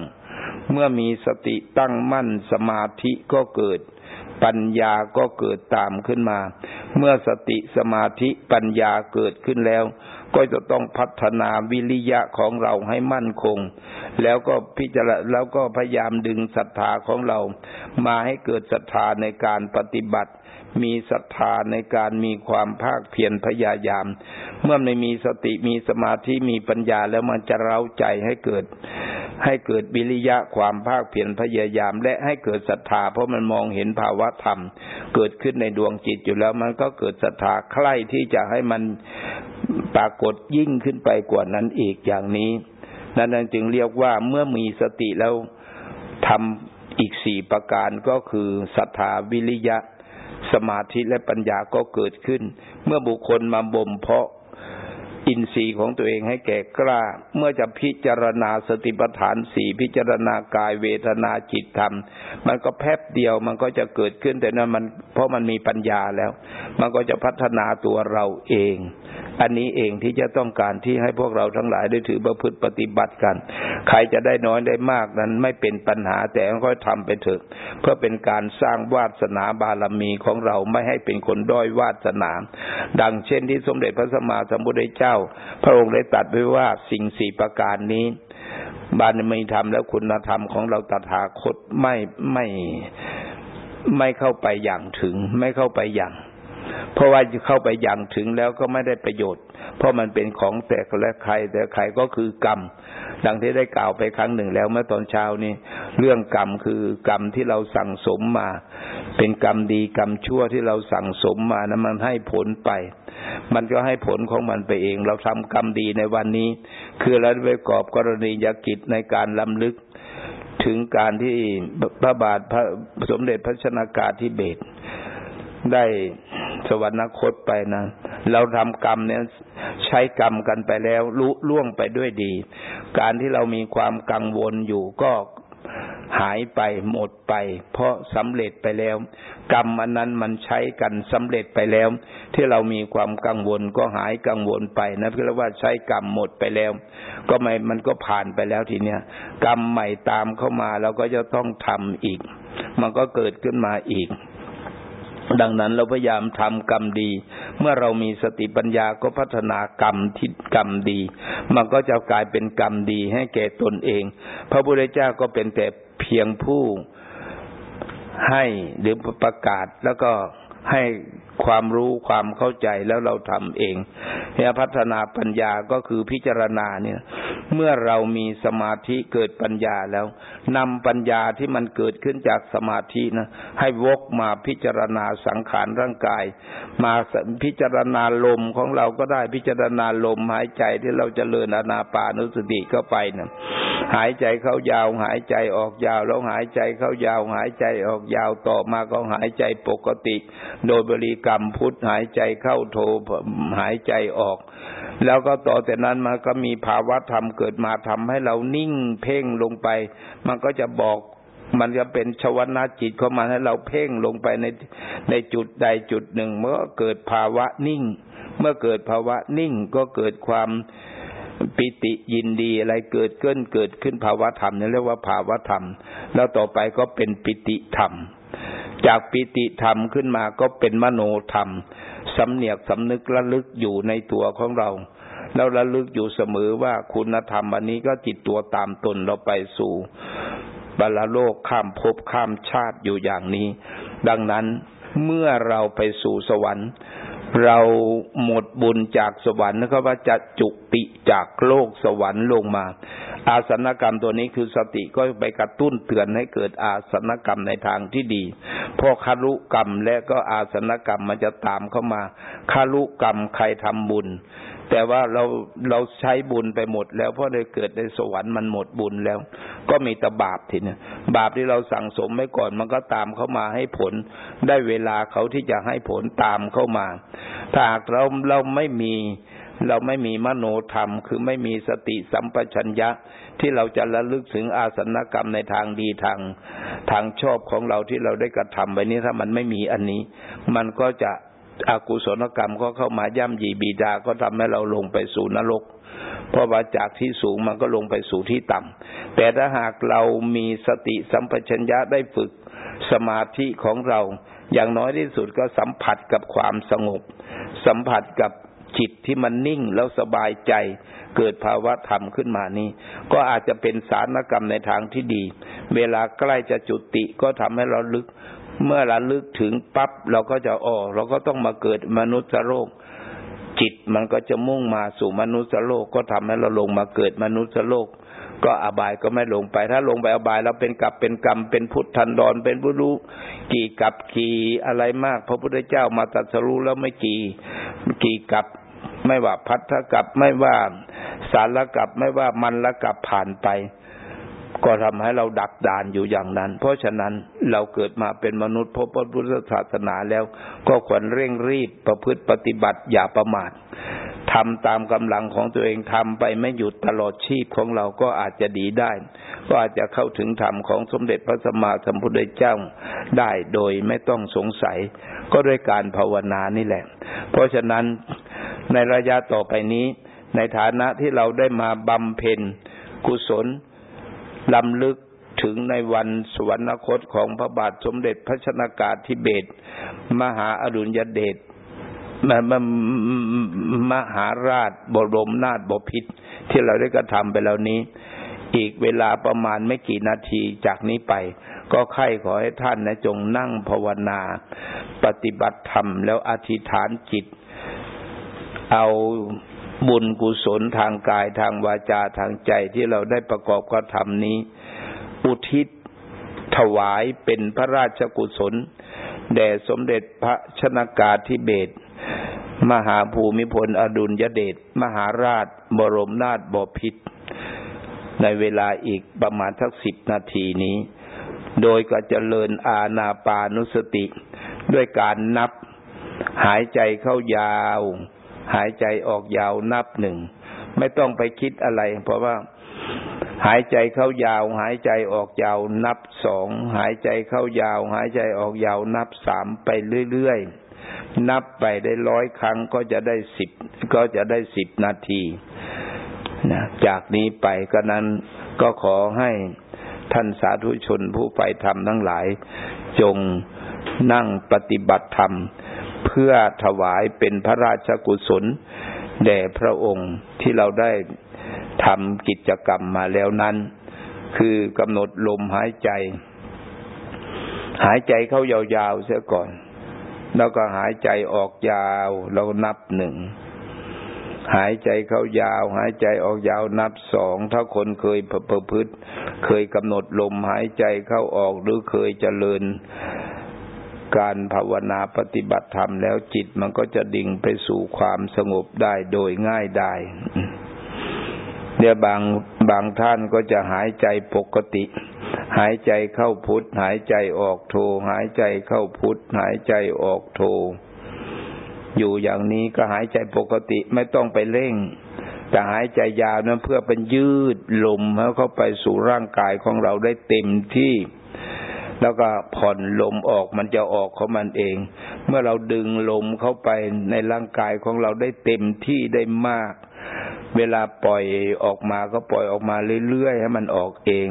เมื่อมีสติตั้งมั่นสมาธิก็เกิด ปัญญาก็เกิดตามขึ้นมา เมื่อสติสมาธิปัญญาเกิดขึ้นแล้ว ก็จะต้องพัฒนาวิริยะของเราให้มั่นคง แล้วก็พิจารณาแล้วก็พยายามดึงศรัทธาของเรา มาให้เกิดศรัทธาในการปฏิบัติ มีศรัทธาในการมีความภาคเพียรพยายาม เมื่อไม่มีสติมีสมาธิมีปัญญาแล้วมันจะเร้าใจให้เกิด ให้เกิดบิริยะความภาคเพียรพยายาม และให้เกิดศรัทธา เพราะมันมองเห็นภาวะธรรม เกิดขึ้นในดวงจิตอยู่แล้วมันก็เกิดศรัทธาใคร่ที่จะให้มันปรากฏยิ่งขึ้นไปกว่านั้นอีกอย่างนี้นั่นจึงเรียกว่าเมื่อมีสติแล้วทำอีกสี่ประการก็คือศรัทธาวิริยะ สมาธิและปัญญาก็เกิดขึ้น เมื่อบุคคลมาบ่มเพาะ อินทรีย์ของตัวเองให้แก่กล้า เมื่อจะพิจารณาสติปัฏฐานสี่พิจารณากายเวทนาจิตธรรม มันก็แป๊บเดียวมันก็จะเกิดขึ้นแต่นั้นมันเพราะมันมีปัญญาแล้ว มันก็จะพัฒนาตัวเราเอง อันนี้เองที่จะต้องการที่ให้พวกเราทั้งหลายได้ถือประพฤติปฏิบัติกัน ใครจะได้น้อยได้มากนั้นไม่เป็นปัญหาแต่ค่อยทำไปเถอะ เพื่อเป็นการสร้างวาสนาบารมีของเราไม่ให้เป็นคนด้อยวาสนา ดังเช่นที่สมเด็จพระสัมมาสัมพุทธเจ้าพระองค์ได้ตัดไว้ว่าสิ่งสี่ประการนี้บารมีธรรมและคุณธรรมของเราตถาคตไม่ไม่ไม่เข้าไปอย่างถึง ไม่เข้าไปอย่าง เพราะว่าเข้าไปอย่างถึงแล้วก็ไม่ได้ประโยชน์ เพราะมันเป็นของแต่และใครแต่ใครก็คือกรรม ดังที่ได้กล่าวไปครั้งหนึ่งแล้วเมื่อตอนเช้านี้เรื่องกรรมคือกรรมที่เราสั่งสมมา เป็นกรรมดีกรรมชั่วที่เราสั่งสมมานะมันให้ผลไป มันก็ให้ผลของมันไปเอง เราทำกรรมดีในวันนี้ คือเราไปกอบกรณียกิจในการลำลึกถึงการที่พระบาทพระสมเด็จพระชนากาธิเบศได้ สวรรคตไปนะ เราทำกรรมเนี่ยใช้กรรมกันไปแล้วลุล่วงไปด้วยดี การที่เรามีความกังวลอยู่ก็หายไปหมดไป เพราะสำเร็จไปแล้ว กรรมอันนั้นมันใช้กันสำเร็จไปแล้ว ที่เรามีความกังวลก็หายกังวลไปนะเพื่อว่าใช้กรรมหมดไปแล้ว ก็ไม่มันก็ผ่านไปแล้วทีเนี้ยกรรมใหม่ตามเข้ามาเราก็จะต้องทำอีก มันก็เกิดขึ้นมาอีก ดังนั้นเราพยายามทำกรรมดี เมื่อเรามีสติปัญญาก็พัฒนากรรมทิศกรรมดี มันก็จะกลายเป็นกรรมดีให้แก่ตนเอง พระพุทธเจ้าก็เป็นแต่เพียงผู้ให้หรือประกาศแล้วก็ให้ความรู้ความเข้าใจแล้วเราทำเองเนี่ยพัฒนาปัญญาก็คือพิจารณาเนี่ย เมื่อเรามีสมาธิเกิดปัญญาแล้วนำปัญญาที่มันเกิดขึ้นจากสมาธินะ ให้วกมาพิจารณาสังขารร่างกาย มาพิจารณาลมของเราก็ได้พิจารณาลมหายใจที่เราจเจริญอนาปานุสติเข้าไปนะหายใจเข้ายาวหายใจออกยาวแล้วหายใจเข้ายาวหายใจออกยาวต่อมาก็หายใจปกติ โดยบริกรรมพุทธหายใจเข้าโทหายใจออก แล้วก็ต่อแต่นั้นมาก็มีภาวะธรรมเกิดมาทำให้เรานิ่งเพ่งลงไป มันก็จะบอกมันจะเป็นชวนาจิตเข้ามาให้เราเพ่งลงไปในในจุดใดจุดหนึ่ง เมื่อเกิดภาวะนิ่ง เมื่อเกิดภาวะนิ่งก็เกิดความปิติยินดีอะไรเกิดขึ้นเกิดขึ้นภาวะธรรมนี่เรียกว่าภาวะธรรม แล้วต่อไปก็เป็นปิติธรรม จากปิติธรรมขึ้นมาก็เป็นมโนธรรม สำเนียกสำนึกระลึกอยู่ในตัวของเรา แล้วระลึกอยู่เสมอว่าคุณธรรมอันนี้ก็จิตตัวตามตนเราไปสู่บาลโลกข้ามภพข้ามชาติอยู่อย่างนี้ ดังนั้นเมื่อเราไปสู่สวรรค์ เราหมดบุญจากสวรรค์นะครับว่าจะจุติจากโลกสวรรค์ลงมา อาสนกรรมตัวนี้คือสติก็ไปกระตุ้นเตือนให้เกิดอาสนกรรมในทางที่ดี พอคารุกรรมและก็อาสนกรรมมันจะตามเข้ามาคารุกรรมใครทำบุญ แต่ว่าเราเราใช้บุญไปหมด แล้วเพราะได้เกิดในสวรรค์มันหมดบุญแล้ว ก็มีแต่บาปทีนี้บาปที่เราสั่งสมไว้ก่อนมันก็ตามเข้ามาให้ผล ได้เวลาเขาที่จะให้ผลตามเข้ามา ถ้าหากเราเราไม่มี เราไม่มีมโนธรรม คือไม่มีสติสัมปชัญญะ ที่เราจะระลึกถึงอาสนกรรมในทางดีทาง ทางชอบของเราที่เราได้กระทำไปนี้ถ้ามันไม่มีอันนี้ มันก็จะอกุศลกรรมก็เข้ามาย่ำยีบีดาก็ทำให้เราลงไปสู่นรกเพราะว่าจากที่สูงมันก็ลงไปสู่ที่ต่ำ แต่ถ้าหากเรามีสติสัมปชัญญะได้ฝึกสมาธิของเรา อย่างน้อยที่สุดก็สัมผัสกับความสงบ สัมผัสกับ จิตที่มันนิ่งแล้วสบายใจ เกิดภาวะธรรมขึ้นมานี้ ก็อาจจะเป็นสารกรรมในทางที่ดี เวลาใกล้จะจุติก็ทำให้เราลึก เมื่อเราลึกถึงปั๊บเราก็จะอ๋อเราก็ต้องมาเกิดมนุษย์โลกจิตมันก็จะมุ่งมาสู่มนุษย์โลกก็ทำให้เราลงมาเกิดมนุษย์โลก ก็อบายก็ไม่ลงไป ถ้าลงไปอบายเราเป็นกับเป็นกรรมเป็นพุทธันดรเป็นผู้รู้กี่กับกี่อะไรมาก พระพุทธเจ้ามาตรัสรู้แล้วไม่กี่ กี่กับ ไม่ว่าพัทธกับไม่ว่าสารกับไม่ว่ามันละกับผ่านไป ก็ทำให้เราดักดานอยู่อย่างนั้น เพราะฉะนั้นเราเกิดมาเป็นมนุษย์พบพระพุทธศาสนาแล้ว ก็ควรเร่งรีบประพฤติปฏิบัติอย่าประมาททำตามกำลังของตัวเองทำไปไม่หยุดตลอดชีพของเราก็อาจจะดีได้ ก็อาจจะเข้าถึงธรรมของสมเด็จพระสัมมาสัมพุทธเจ้าได้โดยไม่ต้องสงสัย ก็ด้วยการภาวนานี่แหละ เพราะฉะนั้น ในระยะต่อไปนี้ ในฐานะที่เราได้มาบำเพ็ญกุศลลำลึกถึงในวันสวรรคตของพระบาทสมเด็จพระชนากาธิเบศมหาอรุณยเดชมมมหาราชบรมนาถบพิตรที่เราได้กระทำไปแล้วนี้ อีกเวลาประมาณไม่กี่นาทีจากนี้ไป ก็ใคร่ขอให้ท่านนะจงนั่งภาวนา ปฏิบัติธรรมแล้วอธิษฐานจิต เอาบุญกุศลทางกายทางวาจาทางใจที่เราได้ประกอบกระทำนี้ อุทิศถวายเป็นพระราชกุศล แด่สมเด็จพระชนากาธิเบศมหาภูมิพลอดุลยเดชมหาราช บรมนาถบพิตรในเวลาอีกประมาณทักสิบนาทีนี้ โดยก็จเจริญอาณาปานุสติ ด้วยการนับหายใจเข้ายาว หายใจออกยาวนับหนึ่ง ไม่ต้องไปคิดอะไร เพราะว่าหายใจเข้ายาว หายใจออกยาวนับสองหายใจเข้ายาว หายใจออกยาวนับสามไปเรื่อยๆ นับไปได้ร้อยครั้งก็จะได้สิบก็จะได้สิบนาทีนะจากนี้ไปก็นั้นก็ขอให้ท่านสาธุชนผู้ไปทำทั้งหลาย จงนั่งปฏิบัติธรรม เพื่อถวายเป็นพระราชกุศล แด่พระองค์ที่เราได้ทำกิจกรรมมาแล้วนั้น คือกำหนดลมหายใจ หายใจเข้ายาวๆเสียก่อน แล้วก็หายใจออกยาวเรานับหนึ่งหายใจเข้ายาว หายใจออกยาวนับสองถ้าคนเคยประพฤติเคยกำหนดลมหายใจเข้าออกหรือเคยเจริญ การภาวนาปฏิบัติธรรมแล้วจิตมันก็จะดิ่งไปสู่ความสงบได้โดยง่ายได้เนี่ยบางบางท่านก็จะหายใจปกติ หายใจเข้าพุทธหายใจออกโท หายใจเข้าพุทธหายใจออกโท อยู่อย่างนี้ก็หายใจปกติไม่ต้องไปเร่ง แต่หายใจยาวนั้นเพื่อเป็นยืดลมให้เข้าไปสู่ร่างกายของเราได้เต็มที่ แล้วก็ผ่อนลมออกมันจะออกของมันเอง เมื่อเราดึงลมเข้าไปในร่างกายของเราได้เต็มที่ได้มาก เวลาปล่อยออกมาก็ปล่อยออกมาเรื่อยๆให้มันออกเอง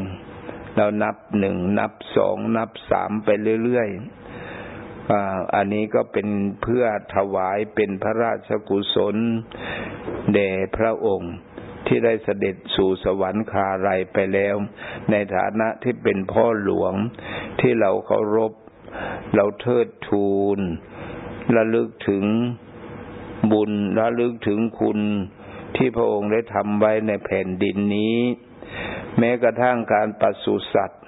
เรานับหนึ่งนับสองนับสามไปเรื่อยๆอันนี้ก็เป็นเพื่อถวายเป็นพระราชกุศลแด่พระองค์ ที่ได้เสด็จสู่สวรรคาไรไปแล้ว ในฐานะที่เป็นพ่อหลวงที่เราเคารพ เราเทิดทูนระลึกถึงบุญระลึกถึงคุณที่พระองค์ได้ทำไว้ในแผ่นดินนี้ แม้กระทั่งการปัสสุสัตว์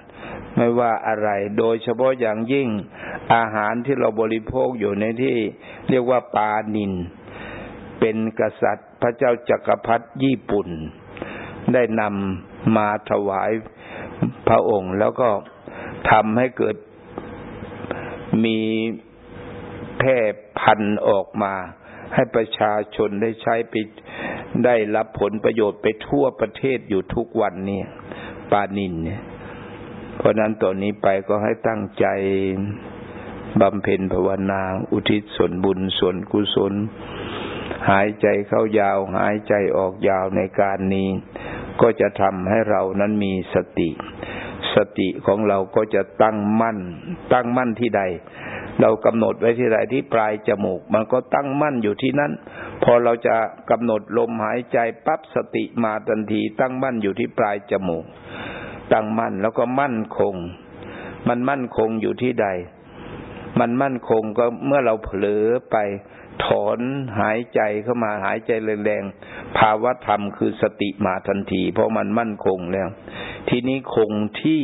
ไม่ว่าอะไร โดยเฉพาะอย่างยิ่งอาหารที่เราบริโภคอยู่ในที่ เรียกว่าปานิน เป็นกษัตริย์ พระเจ้าจักรพรรดิญี่ปุ่น ได้นำมาถวายพระองค์ แล้วก็ทำให้เกิดมีแพร่พันธุ์ออกมา ให้ประชาชนได้ใช้ไปได้รับผลประโยชน์ไปทั่วประเทศอยู่ทุกวันนี้ปานินเนี่ยเพราะนั้นตอนนี้ไปก็ให้ตั้งใจบำเพ็ญภาวนา อุทิศส่วนบุญส่วนกุศล หายใจเข้ายาวหายใจออกยาวในการนี้ ก็จะทำให้เรานั้นมีสติ สติของเราก็จะตั้งมั่น ตั้งมั่นที่ใด เรากำหนดไว้ที่ใดที่ปลายจมูก มันก็ตั้งมั่นอยู่ที่นั้น พอเราจะกำหนดลมหายใจปั๊บสติมาทันที ตั้งมั่นอยู่ที่ปลายจมูก ตั้งมั่นแล้วก็มั่นคง มันมั่นคงอยู่ที่ใด มันมั่นคงก็เมื่อเราเผลอไป ถอนหายใจเข้ามาหายใจแรงๆภาวะธรรมคือสติมาทันที เพราะมันมั่นคงแล้ว ทีนี้คงที่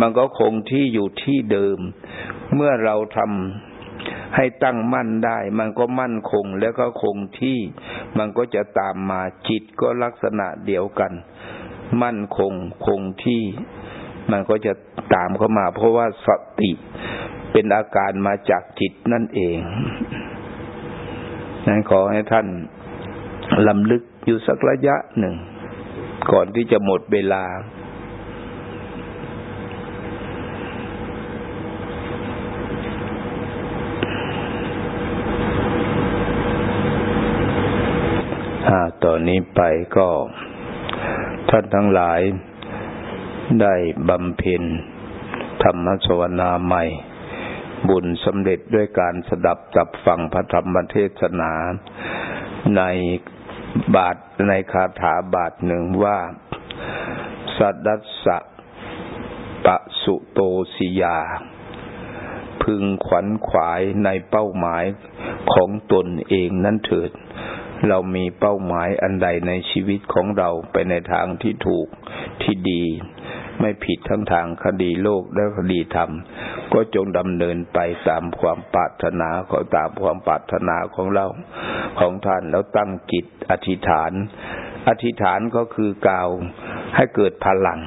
มันก็คงที่อยู่ที่เดิม เมื่อเราทำให้ตั้งมั่นได้ มันก็มั่นคงแล้วก็คงที่ มันก็จะตามมาจิตก็ลักษณะเดียวกัน มั่นคงคงที่ มันก็จะตามเข้ามา เพราะว่าสติเป็นอาการมาจากจิตนั่นเอง ขอให้ท่านลำลึกอยู่สักระยะหนึ่ง ก่อนที่จะหมดเวลา ต่อนนี้ไปก็ ท่านทั้งหลายได้บำเพ็ญธรรมสวนาใหม่ บุญสำเร็จด้วยการสดับจับฟังพระธรรมเทศนา ในบาทในคาถาบาทหนึ่งว่าสัดัสสะปะสุโตสิยา พึงขวัญขวายในเป้าหมายของตนเองนั้นเถิด เรามีเป้าหมายอันใดในชีวิตของเราไปในทางที่ถูกที่ดี ไม่ผิดทั้งทางคดีโลกและคดีธรรม ก็จงดำเนินไปตามความปรารถนาของตามความปรารถนาของเราของท่านแล้วตั้งจิตอธิษฐาน อธิษฐานก็คือกล่าวให้เกิดพลัง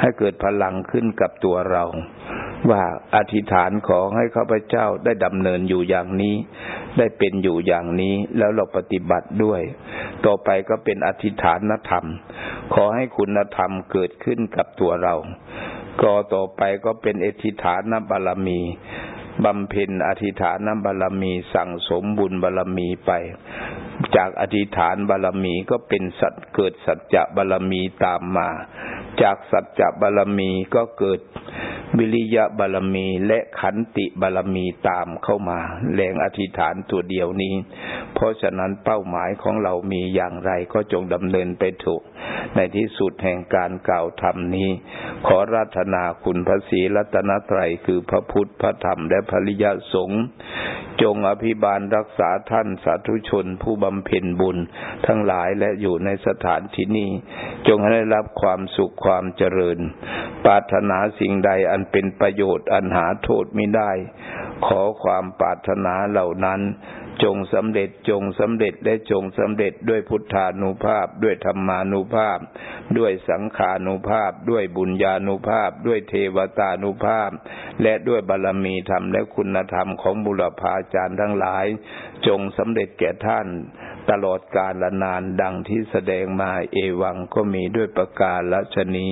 ให้เกิดพลังขึ้นกับตัวเราว่าอธิษฐานขอให้ข้าพเจ้าได้ดำเนินอยู่อย่างนี้ ได้เป็นอยู่อย่างนี้แล้วเราปฏิบัติด้วย ต่อไปก็เป็นอธิษฐานธรรม ขอให้คุณธรรมเกิดขึ้นกับตัวเรา ก็ต่อไปก็เป็นอธิฐานบารมีบำเพ็ญอธิฐานบารมีสั่งสมบุญบารมีไป จากอธิฐานบารมีก็เป็นสัตเกิดสัจจะบารมีตามมา จากสัจจะบารมีก็เกิด วิริยะบารมีและขันติบารมีตามเข้ามา แรงอธิษฐานตัวเดียวนี้ เพราะฉะนั้นเป้าหมายของเรามีอย่างไรก็จงดำเนินไปถูก ในที่สุดแห่งการกล่าวธรรมนี้ ขอราธนาคุณพระศรีรัตนตรัยคือพระพุทธพระธรรมและพระริยสงฆ์จงอภิบาลรักษาท่านสาธุชนผู้บำเพ็ญบุญ ทั้งหลายและอยู่ในสถานที่นี้ จงให้ได้รับความสุขความเจริญ ปรารถนาสิ่งใดอันเป็นประโยชน์อันหาโทษไม่ได้ ขอความปรารถนาเหล่านั้น จงสำเร็จจงสำเร็จและจงสำเร็จด้วยพุทธานุภาพ ด้วยธรรมานุภาพ ด้วยสังขานุภาพ ด้วยบุญญานุภาพ ด้วยเทวตานุภาพ และด้วยบารรมีธรรมและคุณธรรมของบุรพาจารย์ทั้งหลาย จงสำเร็จแก่ท่านตลอดกาลนานดังที่แสดงมาเอวังก็มีด้วยประกาศละชนี